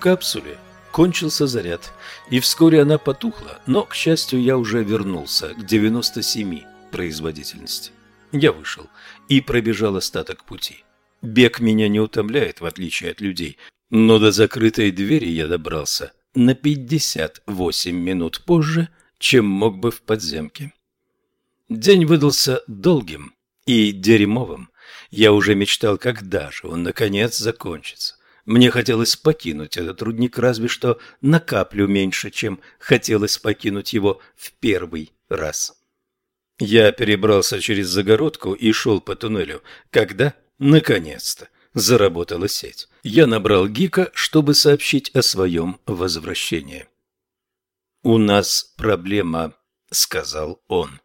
капсуле кончился заряд, и вскоре она потухла, но, к счастью, я уже вернулся к 97 производительности. Я вышел и пробежал остаток пути. Бег меня не утомляет, в отличие от людей, но до закрытой двери я добрался на 58 минут позже, чем мог бы в подземке. День выдался долгим и дерьмовым. Я уже мечтал, когда же он наконец закончится. Мне хотелось покинуть этот рудник разве что на каплю меньше, чем хотелось покинуть его в первый раз. Я перебрался через загородку и шел по туннелю, когда, наконец-то, заработала сеть. Я набрал Гика, чтобы сообщить о своем возвращении. «У нас проблема», — сказал он.